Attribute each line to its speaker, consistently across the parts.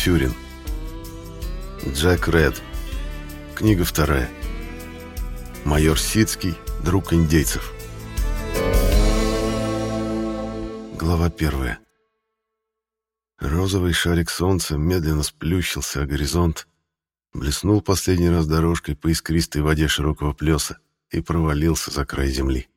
Speaker 1: Мичурин. Джек Ред. Книга вторая. Майор Сицкий, друг индейцев. Глава первая. Розовый шарик солнца медленно сплющился о горизонт, блеснул последний раз дорожкой по искристой воде широкого плеса и провалился за край земли.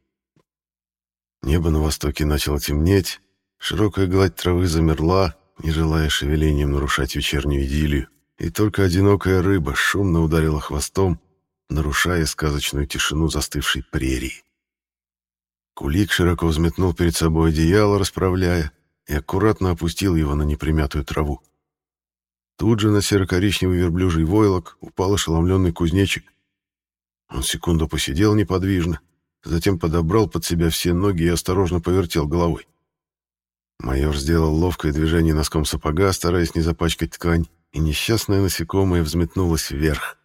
Speaker 1: Небо на востоке начало темнеть, широкая гладь травы замерла, не желая шевелением нарушать вечернюю идиллию, и только одинокая рыба шумно ударила хвостом, нарушая сказочную тишину застывшей прерии. Кулик широко взметнул перед собой одеяло, расправляя, и аккуратно опустил его на непримятую траву. Тут же на серо-коричневый верблюжий войлок упал ошеломленный кузнечик. Он секунду посидел неподвижно, затем подобрал под себя все ноги и осторожно повертел головой. Майор сделал ловкое движение носком сапога, стараясь не запачкать ткань, и несчастное насекомое взметнулось вверх.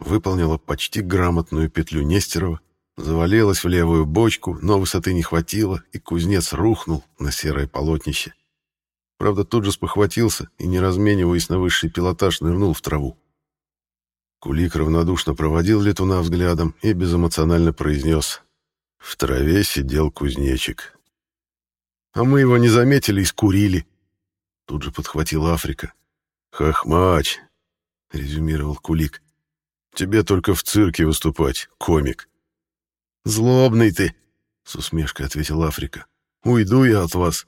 Speaker 1: Выполнило почти грамотную петлю Нестерова, завалилась в левую бочку, но высоты не хватило, и кузнец рухнул на серое полотнище. Правда, тут же спохватился и, не размениваясь на высший пилотаж, нырнул в траву. Кулик равнодушно проводил летуна взглядом и безэмоционально произнес «В траве сидел кузнечик». «А мы его не заметили и скурили», — тут же подхватила Африка. «Хохмач», — резюмировал Кулик. «Тебе только в цирке выступать, комик». «Злобный ты!» — с усмешкой ответил Африка. «Уйду я от вас».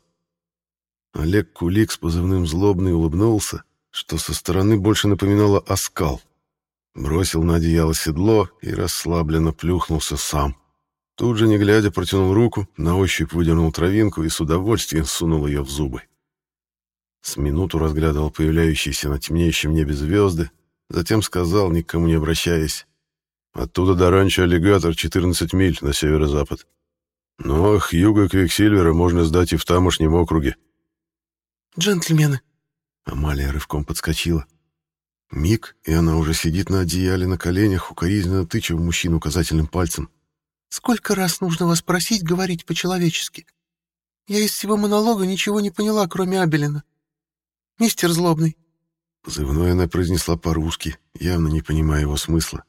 Speaker 1: Олег Кулик с позывным «Злобный» улыбнулся, что со стороны больше напоминало оскал. Бросил на одеяло седло и расслабленно плюхнулся сам. Тут же, не глядя, протянул руку, на ощупь выдернул травинку и с удовольствием сунул ее в зубы. С минуту разглядывал появляющиеся на темнеющем небе звезды, затем сказал, никому не обращаясь, Оттуда до ранчо «Аллигатор» 14 миль на северо-запад. Но Хьюга Квиксильвера можно сдать и в тамошнем округе.
Speaker 2: «Джентльмены!»
Speaker 1: Амалия рывком подскочила. Миг, и она уже сидит на одеяле на коленях, укоризненно тыча в мужчину указательным пальцем.
Speaker 2: «Сколько раз нужно вас просить говорить по-человечески? Я из всего монолога ничего не поняла, кроме Абелина. Мистер Злобный».
Speaker 1: Позывной она произнесла по-русски, явно не понимая его смысла.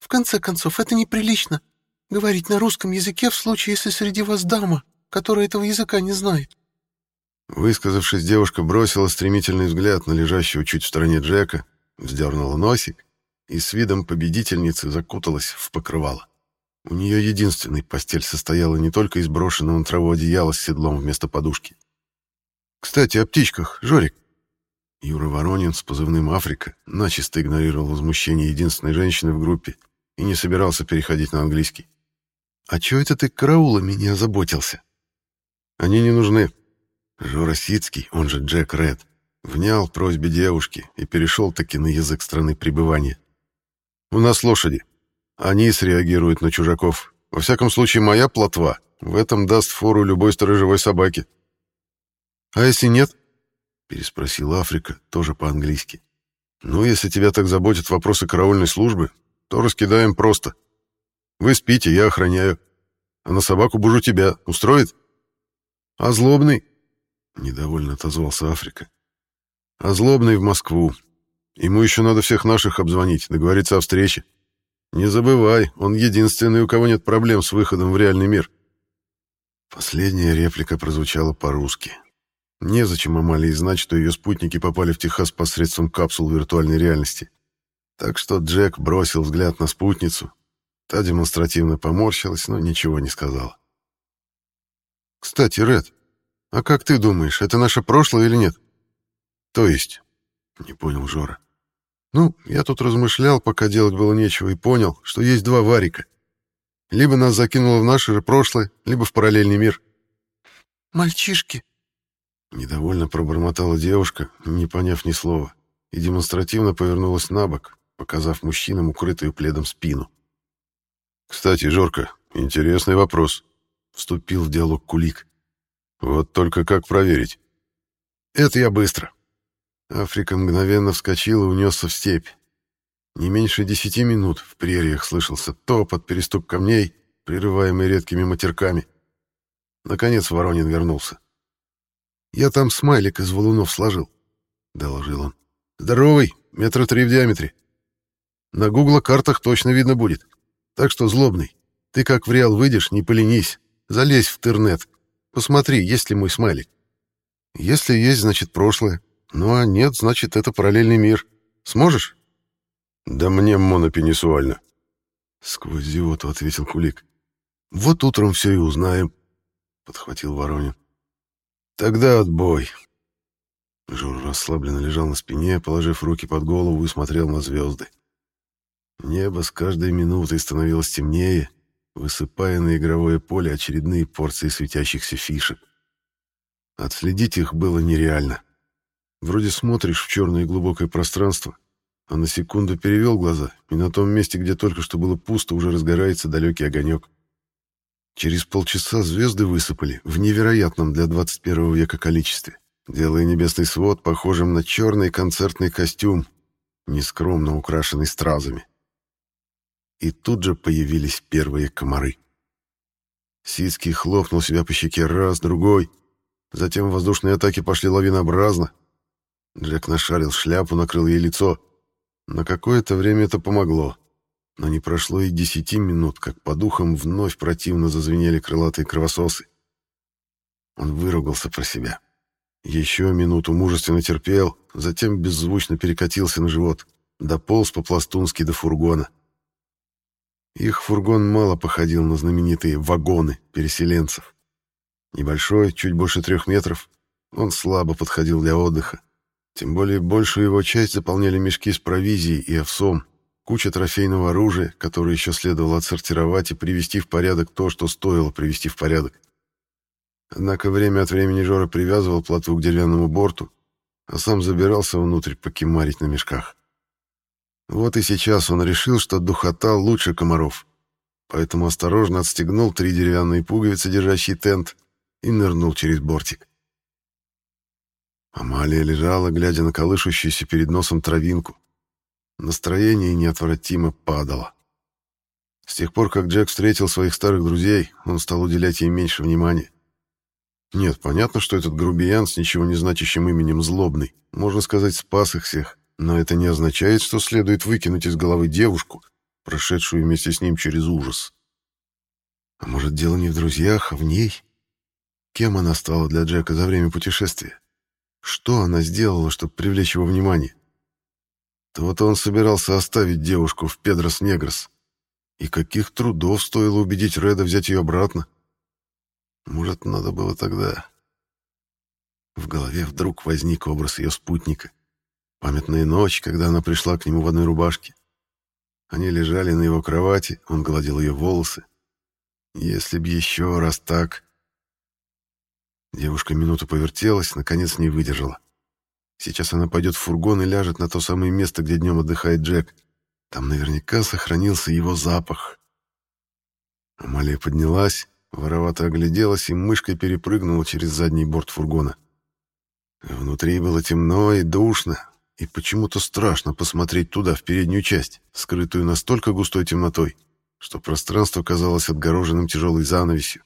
Speaker 2: В конце концов, это неприлично — говорить на русском языке в случае, если среди вас дама, которая этого языка не знает.
Speaker 1: Высказавшись, девушка бросила стремительный взгляд на лежащего чуть в стороне Джека, вздернула носик и с видом победительницы закуталась в покрывало. У нее единственной постель состояла не только из брошенного на траву одеяла с седлом вместо подушки. «Кстати, о птичках, Жорик!» Юра Воронин с позывным «Африка» начисто игнорировал возмущение единственной женщины в группе и не собирался переходить на английский. «А чё это ты караулами не озаботился?» «Они не нужны». Жора Сицкий, он же Джек Ред, внял просьбе девушки и перешел таки на язык страны пребывания. «У нас лошади. Они среагируют на чужаков. Во всяком случае, моя плотва в этом даст фору любой сторожевой собаке». «А если нет?» — переспросил Африка, тоже по-английски. «Ну, если тебя так заботят вопросы караульной службы, то раскидаем просто. Вы спите, я охраняю. А на собаку бужу тебя. Устроит? А злобный? Недовольно отозвался Африка. А злобный в Москву. Ему еще надо всех наших обзвонить, договориться о встрече. Не забывай, он единственный, у кого нет проблем с выходом в реальный мир. Последняя реплика прозвучала по-русски. Незачем Амалии знать, что ее спутники попали в Техас посредством капсул виртуальной реальности. Так что Джек бросил взгляд на спутницу. Та демонстративно поморщилась, но ничего не сказала. «Кстати, Ред, а как ты думаешь, это наше прошлое или нет?» «То есть?» — не понял Жора. «Ну, я тут размышлял, пока делать было нечего, и понял, что есть два варика. Либо нас закинуло в наше же прошлое, либо в параллельный мир».
Speaker 2: «Мальчишки!»
Speaker 1: Недовольно пробормотала девушка, не поняв ни слова, и демонстративно повернулась на бок, показав мужчинам укрытую пледом спину. «Кстати, Жорка, интересный вопрос», — вступил в диалог Кулик. «Вот только как проверить?» «Это я быстро». Африка мгновенно вскочил и унесся в степь. Не меньше десяти минут в прериях слышался топот, перестук камней, прерываемый редкими матерками. Наконец Воронин вернулся. «Я там смайлик из валунов сложил. — доложил он. «Здоровый, метра три в диаметре. На гугла-картах точно видно будет. Так что, злобный, ты как в Реал выйдешь, не поленись. Залезь в интернет. Посмотри, есть ли мой смайлик. Если есть, значит, прошлое. Ну а нет, значит, это параллельный мир. Сможешь? Да мне монопенисуально. Сквозь зевоту ответил Кулик. Вот утром все и узнаем, подхватил Воронин. Тогда отбой. Жур расслабленно лежал на спине, положив руки под голову и смотрел на звезды. Небо с каждой минутой становилось темнее, высыпая на игровое поле очередные порции светящихся фишек. Отследить их было нереально. Вроде смотришь в черное глубокое пространство, а на секунду перевел глаза, и на том месте, где только что было пусто, уже разгорается далекий огонек. Через полчаса звезды высыпали в невероятном для 21 века количестве, делая небесный свод похожим на черный концертный костюм, нескромно украшенный стразами. И тут же появились первые комары. Сицкий хлопнул себя по щеке раз, другой. Затем воздушные атаки пошли лавинообразно. Джек нашарил шляпу, накрыл ей лицо. На какое-то время это помогло. Но не прошло и десяти минут, как по духам вновь противно зазвенели крылатые кровососы. Он выругался про себя. Еще минуту мужественно терпел, затем беззвучно перекатился на живот, дополз по-пластунски до фургона. Их фургон мало походил на знаменитые вагоны переселенцев. Небольшой, чуть больше трех метров, он слабо подходил для отдыха. Тем более большую его часть заполняли мешки с провизией и овсом, куча трофейного оружия, которое еще следовало отсортировать и привести в порядок то, что стоило привести в порядок. Однако время от времени Жора привязывал плотву к деревянному борту, а сам забирался внутрь покемарить на мешках. Вот и сейчас он решил, что духота лучше комаров, поэтому осторожно отстегнул три деревянные пуговицы, держащие тент, и нырнул через бортик. Амалия лежала, глядя на колышущуюся перед носом травинку. Настроение неотвратимо падало. С тех пор, как Джек встретил своих старых друзей, он стал уделять ей меньше внимания. Нет, понятно, что этот грубиян с ничего не значащим именем Злобный, можно сказать, спас их всех. Но это не означает, что следует выкинуть из головы девушку, прошедшую вместе с ним через ужас. А может, дело не в друзьях, а в ней? Кем она стала для Джека за время путешествия? Что она сделала, чтобы привлечь его внимание? То-то он собирался оставить девушку в Педрос-Негрос. И каких трудов стоило убедить Реда взять ее обратно? Может, надо было тогда... В голове вдруг возник образ ее спутника. Памятная ночь, когда она пришла к нему в одной рубашке. Они лежали на его кровати, он гладил ее волосы. Если б еще раз так... Девушка минуту повертелась, наконец не выдержала. Сейчас она пойдет в фургон и ляжет на то самое место, где днем отдыхает Джек. Там наверняка сохранился его запах. Амалия поднялась, воровато огляделась и мышкой перепрыгнула через задний борт фургона. Внутри было темно и душно, и почему-то страшно посмотреть туда, в переднюю часть, скрытую настолько густой темнотой, что пространство казалось отгороженным тяжелой занавесью.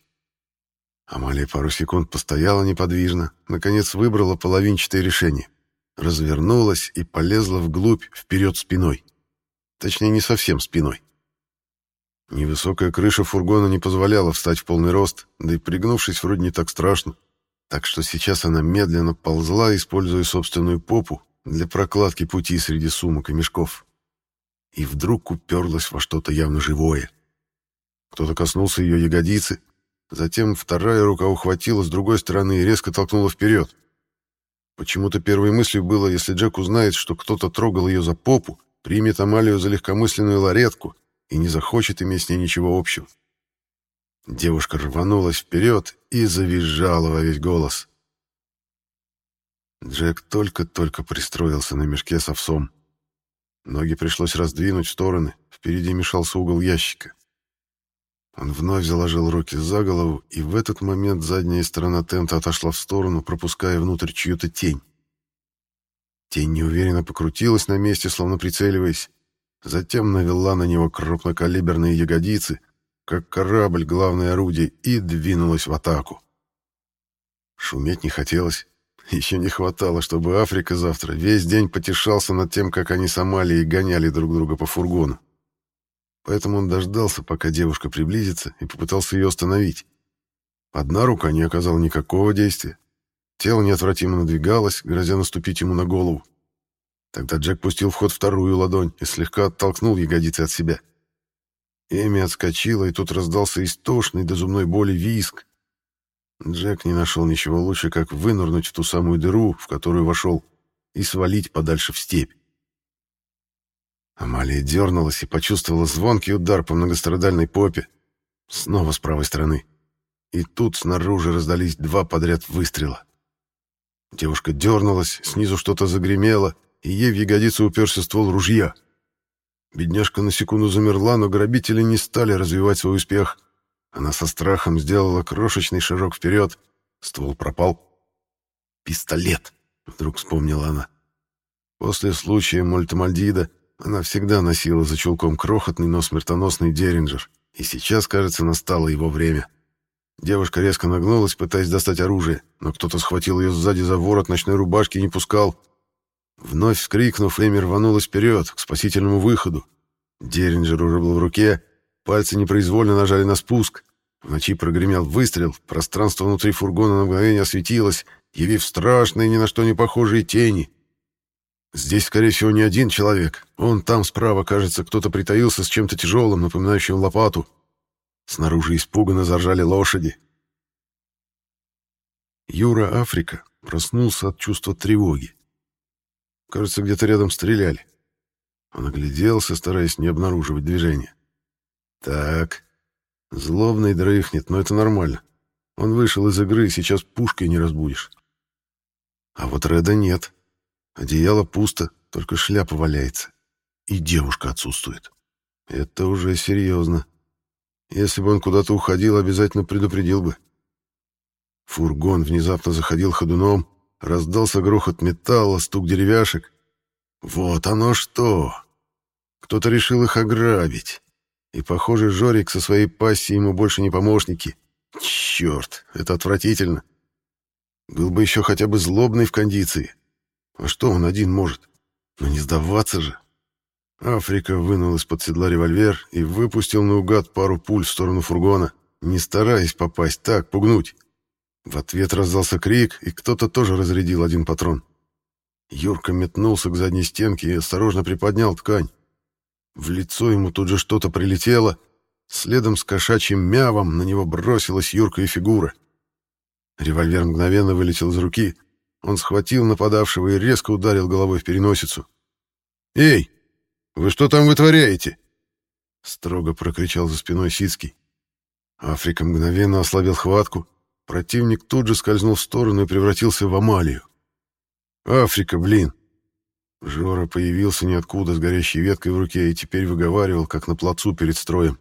Speaker 1: Амалия пару секунд постояла неподвижно, наконец выбрала половинчатое решение. Развернулась и полезла вглубь, вперед спиной. Точнее, не совсем спиной. Невысокая крыша фургона не позволяла встать в полный рост, да и пригнувшись вроде не так страшно. Так что сейчас она медленно ползла, используя собственную попу, для прокладки пути среди сумок и мешков. И вдруг уперлась во что-то явно живое. Кто-то коснулся ее ягодицы, затем вторая рука ухватила с другой стороны и резко толкнула вперед. Почему-то первой мыслью было, если Джек узнает, что кто-то трогал ее за попу, примет Амалию за легкомысленную ларетку и не захочет иметь с ней ничего общего. Девушка рванулась вперед и завизжала во весь голос. Джек только-только пристроился на мешке с овсом. Ноги пришлось раздвинуть в стороны, впереди мешался угол ящика. Он вновь заложил руки за голову, и в этот момент задняя сторона тента отошла в сторону, пропуская внутрь чью-то тень. Тень неуверенно покрутилась на месте, словно прицеливаясь, затем навела на него крупнокалиберные ягодицы, как корабль главное орудие, и двинулась в атаку. Шуметь не хотелось. Еще не хватало, чтобы Африка завтра весь день потешался над тем, как они с Амалией гоняли друг друга по фургону. Поэтому он дождался, пока девушка приблизится, и попытался ее остановить. Одна рука не оказала никакого действия. Тело неотвратимо надвигалось, грозя наступить ему на голову. Тогда Джек пустил в ход вторую ладонь и слегка оттолкнул ягодицы от себя. Эми отскочила, и тут раздался истошный до зубной боли виск. Джек не нашел ничего лучше, как вынырнуть в ту самую дыру, в которую вошел, и свалить подальше в степь. Амалия дернулась и почувствовала звонкий удар по многострадальной попе. Снова с правой стороны. И тут снаружи раздались два подряд выстрела. Девушка дернулась, снизу что-то загремело, и ей в ягодицу уперся ствол ружья. Бедняжка на секунду замерла, но грабители не стали развивать свой успех. Она со страхом сделала крошечный шажок вперед. Ствол пропал. «Пистолет!» — вдруг вспомнила она. После случая Мольтамальдида она всегда носила за чулком крохотный, но смертоносный деринджер, и сейчас, кажется, настало его время. Девушка резко нагнулась, пытаясь достать оружие, но кто-то схватил ее сзади за ворот ночной рубашки и не пускал. Вновь вскрикнув, Эми рванулась вперед, к спасительному выходу. Деринджер уже был в руке, Пальцы непроизвольно нажали на спуск. В ночи прогремел выстрел, пространство внутри фургона на мгновение осветилось, явив страшные, ни на что не похожие тени. Здесь, скорее всего, не один человек. Он там справа, кажется, кто-то притаился с чем-то тяжелым, напоминающим лопату. Снаружи испуганно заржали лошади. Юра Африка проснулся от чувства тревоги. Кажется, где-то рядом стреляли. Он огляделся, стараясь не обнаруживать движения. Так, злобный дрыхнет, но это нормально. Он вышел из игры, сейчас пушкой не разбудишь. А вот Реда нет. Одеяло пусто, только шляпа валяется. И девушка отсутствует. Это уже серьезно. Если бы он куда-то уходил, обязательно предупредил бы. Фургон внезапно заходил ходуном, раздался грохот металла, стук деревяшек. Вот оно что! Кто-то решил их ограбить. И, похоже, Жорик со своей пассией ему больше не помощники. Черт, это отвратительно. Был бы еще хотя бы злобный в кондиции. А что он один может? Но не сдаваться же. Африка вынул из-под седла револьвер и выпустил наугад пару пуль в сторону фургона, не стараясь попасть так, пугнуть. В ответ раздался крик, и кто-то тоже разрядил один патрон. Юрка метнулся к задней стенке и осторожно приподнял ткань. В лицо ему тут же что-то прилетело. Следом с кошачьим мявом на него бросилась юркая фигура. Револьвер мгновенно вылетел из руки. Он схватил нападавшего и резко ударил головой в переносицу. «Эй, вы что там вытворяете?» Строго прокричал за спиной Сицкий. Африка мгновенно ослабил хватку. Противник тут же скользнул в сторону и превратился в Амалию. «Африка, блин! Жора появился ниоткуда с горящей веткой в руке и теперь выговаривал, как на плацу перед строем.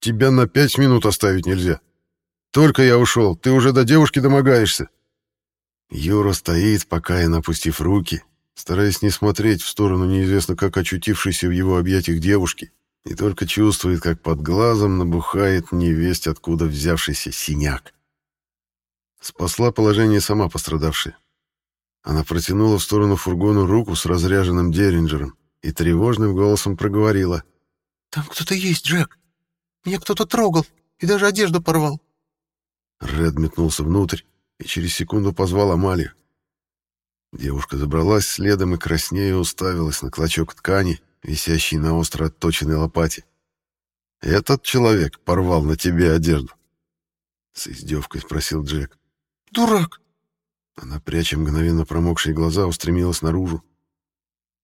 Speaker 1: «Тебя на пять минут оставить нельзя. Только я ушел, ты уже до девушки домогаешься». Юра стоит, пока я напустив руки, стараясь не смотреть в сторону неизвестно как очутившейся в его объятиях девушки, и только чувствует, как под глазом набухает невесть откуда взявшийся синяк. Спасла положение сама пострадавшая. Она протянула в сторону фургона руку с разряженным деринджером и тревожным голосом проговорила.
Speaker 2: «Там кто-то есть, Джек. Меня кто-то трогал и даже одежду порвал».
Speaker 1: Ред метнулся внутрь и через секунду позвал Амалию. Девушка забралась следом и краснея уставилась на клочок ткани, висящий на остро отточенной лопате. «Этот человек порвал на тебе одежду?» С издевкой спросил Джек.
Speaker 2: «Дурак!
Speaker 1: Она, пряча мгновенно промокшие глаза, устремилась наружу.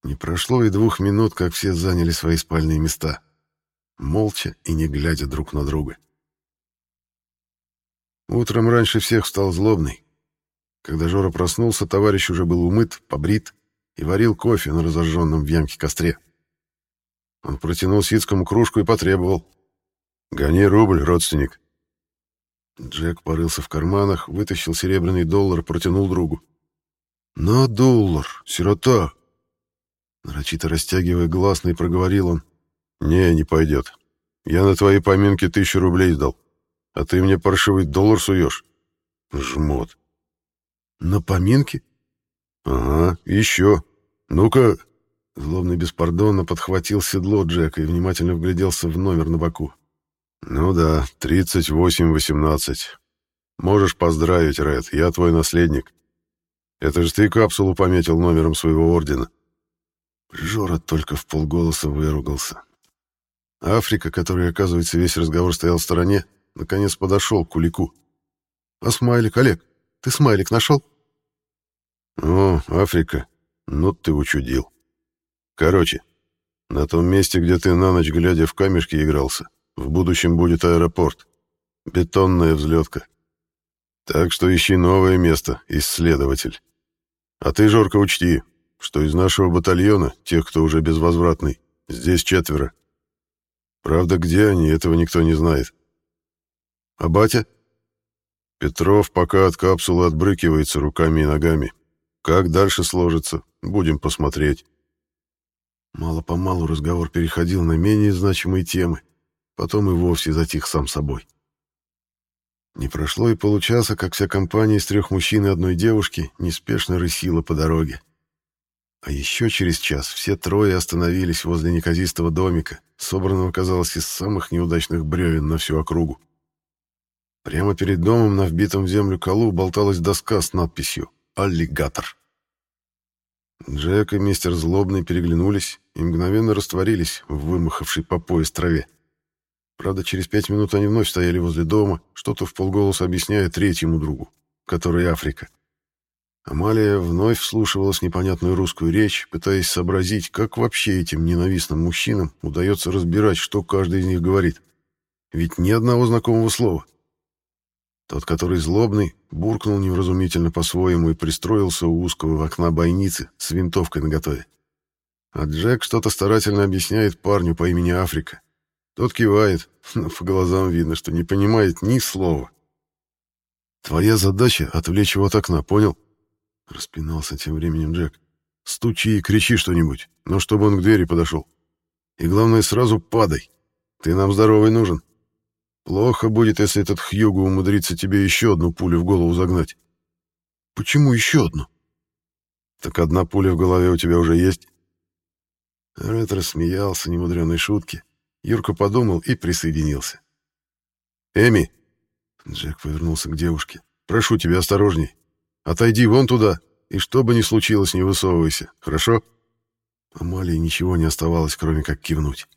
Speaker 1: Не прошло и двух минут, как все заняли свои спальные места. Молча и не глядя друг на друга. Утром раньше всех встал злобный. Когда Жора проснулся, товарищ уже был умыт, побрит и варил кофе на разожженном в ямке костре. Он протянул Сицкому кружку и потребовал. «Гони рубль, родственник». Джек порылся в карманах, вытащил серебряный доллар, протянул другу. «На доллар, сирота!» Нарочито растягивая гласный, проговорил он. «Не, не пойдет. Я на твои поминки тысячу рублей сдал, а ты мне паршивый доллар суешь. Жмот!» На поминки? Ага, еще. Ну-ка... Злобный беспардонно подхватил седло Джека и внимательно вгляделся в номер на боку. «Ну да, 38-18. Можешь поздравить, Ред, я твой наследник. Это же ты капсулу пометил номером своего ордена». Жора только в полголоса выругался. Африка, который, оказывается, весь разговор стоял в стороне, наконец подошел к Кулику. «А смайлик, Олег, ты смайлик нашел?» «О, Африка, ну ты учудил. Короче, на том месте, где ты на ночь глядя в камешки игрался, в будущем будет аэропорт. Бетонная взлетка. Так что ищи новое место, исследователь. А ты, Жорка, учти, что из нашего батальона, тех, кто уже безвозвратный, здесь четверо. Правда, где они, этого никто не знает. А батя? Петров пока от капсулы отбрыкивается руками и ногами. Как дальше сложится, будем посмотреть. Мало-помалу разговор переходил на менее значимые темы, потом и вовсе затих сам собой. Не прошло и получаса, как вся компания из трех мужчин и одной девушки неспешно рысила по дороге. А еще через час все трое остановились возле неказистого домика, собранного, казалось, из самых неудачных бревен на всю округу. Прямо перед домом на вбитом в землю колу болталась доска с надписью «Аллигатор». Джек и мистер Злобный переглянулись и мгновенно растворились в вымахавшей по пояс траве. Правда, через пять минут они вновь стояли возле дома, что-то в полголоса объясняя третьему другу, который Африка. Амалия вновь вслушивалась непонятную русскую речь, пытаясь сообразить, как вообще этим ненавистным мужчинам удается разбирать, что каждый из них говорит. Ведь ни одного знакомого слова. Тот, который злобный, буркнул невразумительно по-своему и пристроился у узкого окна бойницы с винтовкой наготове. А Джек что-то старательно объясняет парню по имени Африка. Тот кивает, но по глазам видно, что не понимает ни слова. «Твоя задача — отвлечь его от окна, понял?» Распинался тем временем Джек. «Стучи и кричи что-нибудь, но чтобы он к двери подошел. И главное, сразу падай. Ты нам здоровый нужен». Плохо будет, если этот Хьюго умудрится тебе еще одну пулю в голову загнать. Почему еще одну? Так одна пуля в голове у тебя уже есть. Ред рассмеялся немудреной шутке. Юрка подумал и присоединился. «Эми!» Джек повернулся к девушке. «Прошу тебя, осторожней. Отойди вон туда, и что бы ни случилось, не высовывайся, хорошо?» Амалии ничего не оставалось, кроме как кивнуть.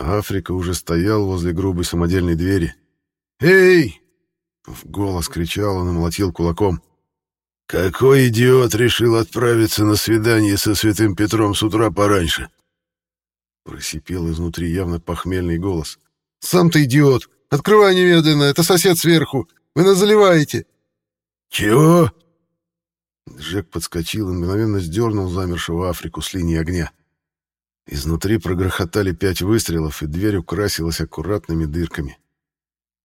Speaker 1: Африка уже стоял возле грубой самодельной двери. «Эй!» — в голос кричал он и молотил кулаком. «Какой идиот решил отправиться на свидание со святым Петром с утра пораньше?» Просипел изнутри явно похмельный голос. «Сам ты идиот! Открывай немедленно, это сосед сверху! Вы нас заливаете!» «Чего?» Джек подскочил и мгновенно сдернул замершего Африку с линии огня. Изнутри прогрохотали пять выстрелов, и дверь украсилась аккуратными дырками.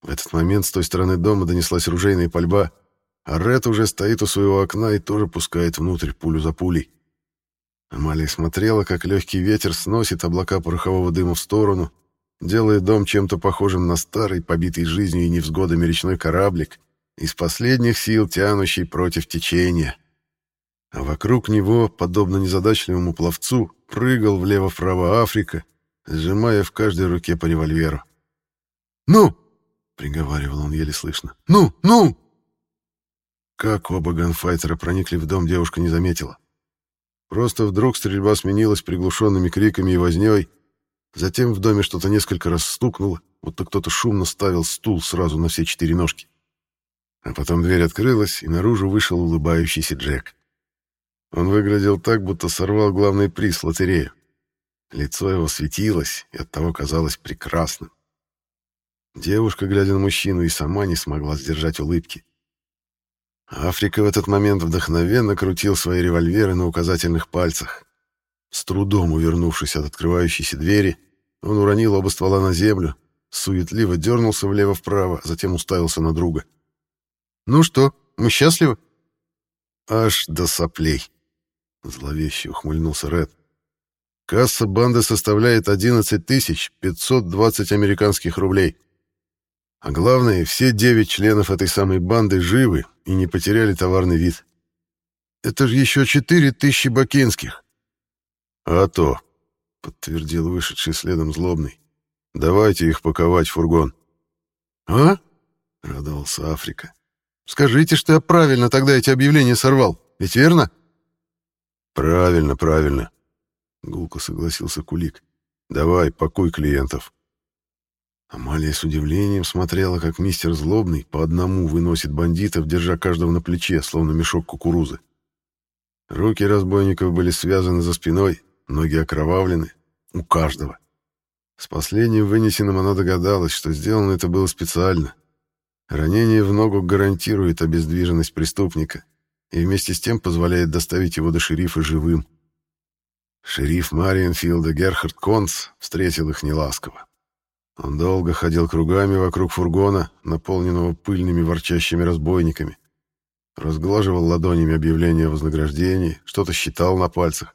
Speaker 1: В этот момент с той стороны дома донеслась ружейная пальба, а Ред уже стоит у своего окна и тоже пускает внутрь пулю за пулей. Амалия смотрела, как легкий ветер сносит облака порохового дыма в сторону, делая дом чем-то похожим на старый, побитый жизнью и невзгодами речной кораблик, из последних сил тянущий против течения. А вокруг него, подобно незадачливому пловцу, прыгал влево-вправо Африка, сжимая в каждой руке по револьверу. «Ну!» — приговаривал он еле слышно. «Ну! Ну!» Как оба ганфайтера проникли в дом, девушка не заметила. Просто вдруг стрельба сменилась приглушенными криками и вознёй. Затем в доме что-то несколько раз стукнуло, будто кто-то шумно ставил стул сразу на все четыре ножки. А потом дверь открылась, и наружу вышел улыбающийся Джек. Он выглядел так, будто сорвал главный приз в лотерею. Лицо его светилось и оттого казалось прекрасным. Девушка, глядя на мужчину, и сама не смогла сдержать улыбки. Африка в этот момент вдохновенно крутил свои револьверы на указательных пальцах. С трудом увернувшись от открывающейся двери, он уронил оба ствола на землю, суетливо дернулся влево-вправо, затем уставился на друга. «Ну что, мы счастливы?» «Аж до соплей», Зловеще ухмыльнулся Ред. Касса банды составляет 11 520 американских рублей. А главное, все девять членов этой самой банды живы и не потеряли товарный вид. Это же еще четыре тысячи бакинских. А то, подтвердил вышедший следом злобный. Давайте их паковать в фургон.
Speaker 2: А? Радовался Африка. Скажите, что я правильно тогда эти объявления сорвал. Ведь верно?
Speaker 1: Правильно, правильно. Гулко согласился Кулик. Давай, пакуй клиентов.
Speaker 2: Амалия с удивлением смотрела, как мистер Злобный по одному выносит бандитов, держа каждого на плече, словно мешок кукурузы. Руки разбойников были связаны за спиной, ноги окровавлены. У каждого. С последним вынесенным она догадалась, что сделано это было специально. Ранение в ногу гарантирует обездвиженность преступника и вместе с тем позволяет доставить его до шерифа живым. Шериф Мариенфилда Герхард Конц встретил их неласково. Он долго ходил кругами вокруг фургона, наполненного пыльными ворчащими разбойниками. Разглаживал ладонями объявление о вознаграждении, что-то считал на пальцах.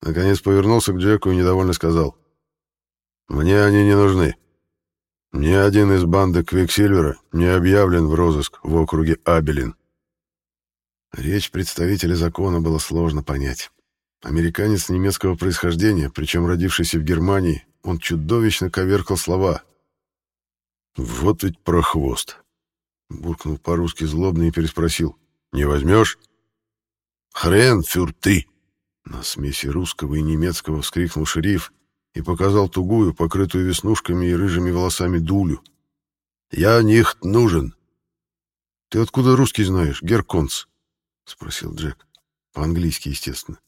Speaker 2: Наконец повернулся к Джеку и недовольно сказал. «Мне они не нужны. Ни один из банды Квиксильвера не объявлен в розыск в округе Абелин». Речь представителя закона было сложно понять. Американец немецкого происхождения, причем родившийся в Германии, он чудовищно коверкал слова. «Вот ведь прохвост!» — буркнул по-русски злобно и переспросил. «Не возьмешь?» «Хрен фюр ты!» На смеси русского и немецкого вскрикнул шериф и показал тугую, покрытую веснушками и рыжими волосами дулю. «Я них нужен!» «Ты откуда русский знаешь, Герконц?» — спросил Джек. По-английски, естественно.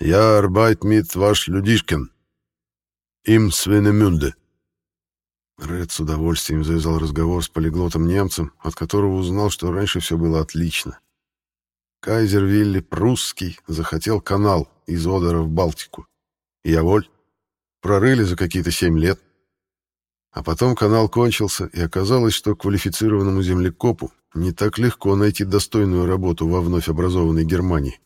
Speaker 2: «Я арбайт мит ваш людишкен», им Свенемюнде. Ред с удовольствием завязал разговор с полиглотом-немцем, от которого узнал, что раньше все было отлично. Кайзер Вилли Прусский захотел канал из Одера в Балтику. Я воль. Прорыли за какие-то семь лет. А потом канал кончился, и оказалось, что квалифицированному землекопу не так легко найти достойную работу во вновь образованной Германии.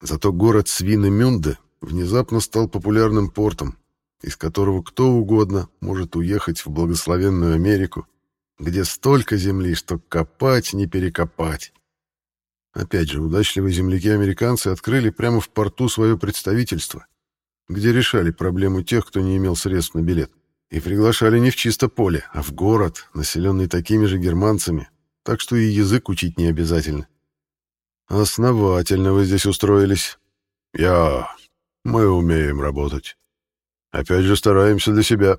Speaker 2: Зато город Свинемюнде внезапно стал популярным портом, из которого кто угодно может уехать в благословенную Америку, где столько земли, что копать не перекопать. Опять же, удачливые земляки-американцы открыли прямо в порту свое представительство, где решали проблему тех, кто не имел средств на билет, и приглашали не в чисто поле, а в город, населенный такими же германцами, так что и язык учить не обязательно. Основательно вы здесь устроились. Я... Мы умеем работать. Опять же стараемся для себя.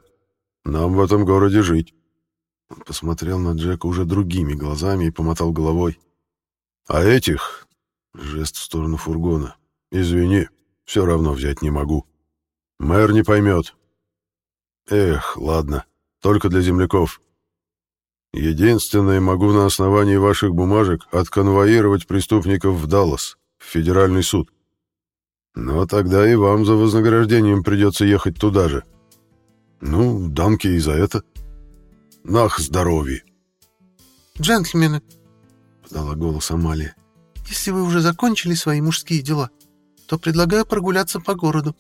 Speaker 2: Нам в этом городе жить. Он посмотрел на Джека уже другими глазами и помотал головой. А этих... Жест в сторону фургона. Извини, все равно взять не могу. Мэр не поймет. Эх, ладно, только для земляков. Единственное, могу на основании ваших бумажек отконвоировать преступников в Даллас, в федеральный суд. Но тогда и вам за вознаграждением придется ехать туда же. Ну, дамки и за это. Нах, здоровье. Джентльмены, подала голос Амалия, если вы уже закончили свои мужские дела, то предлагаю прогуляться по городу.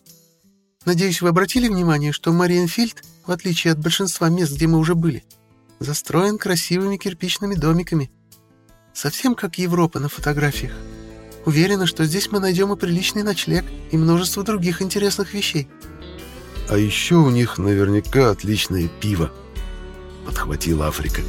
Speaker 2: Надеюсь, вы обратили внимание, что Мариенфильд, в отличие от большинства мест, где мы уже были, застроен красивыми кирпичными домиками. Совсем как Европа на фотографиях. Уверена, что здесь мы найдем и приличный ночлег, и множество других интересных вещей.
Speaker 1: А еще у них наверняка отличное пиво, подхватила Африка.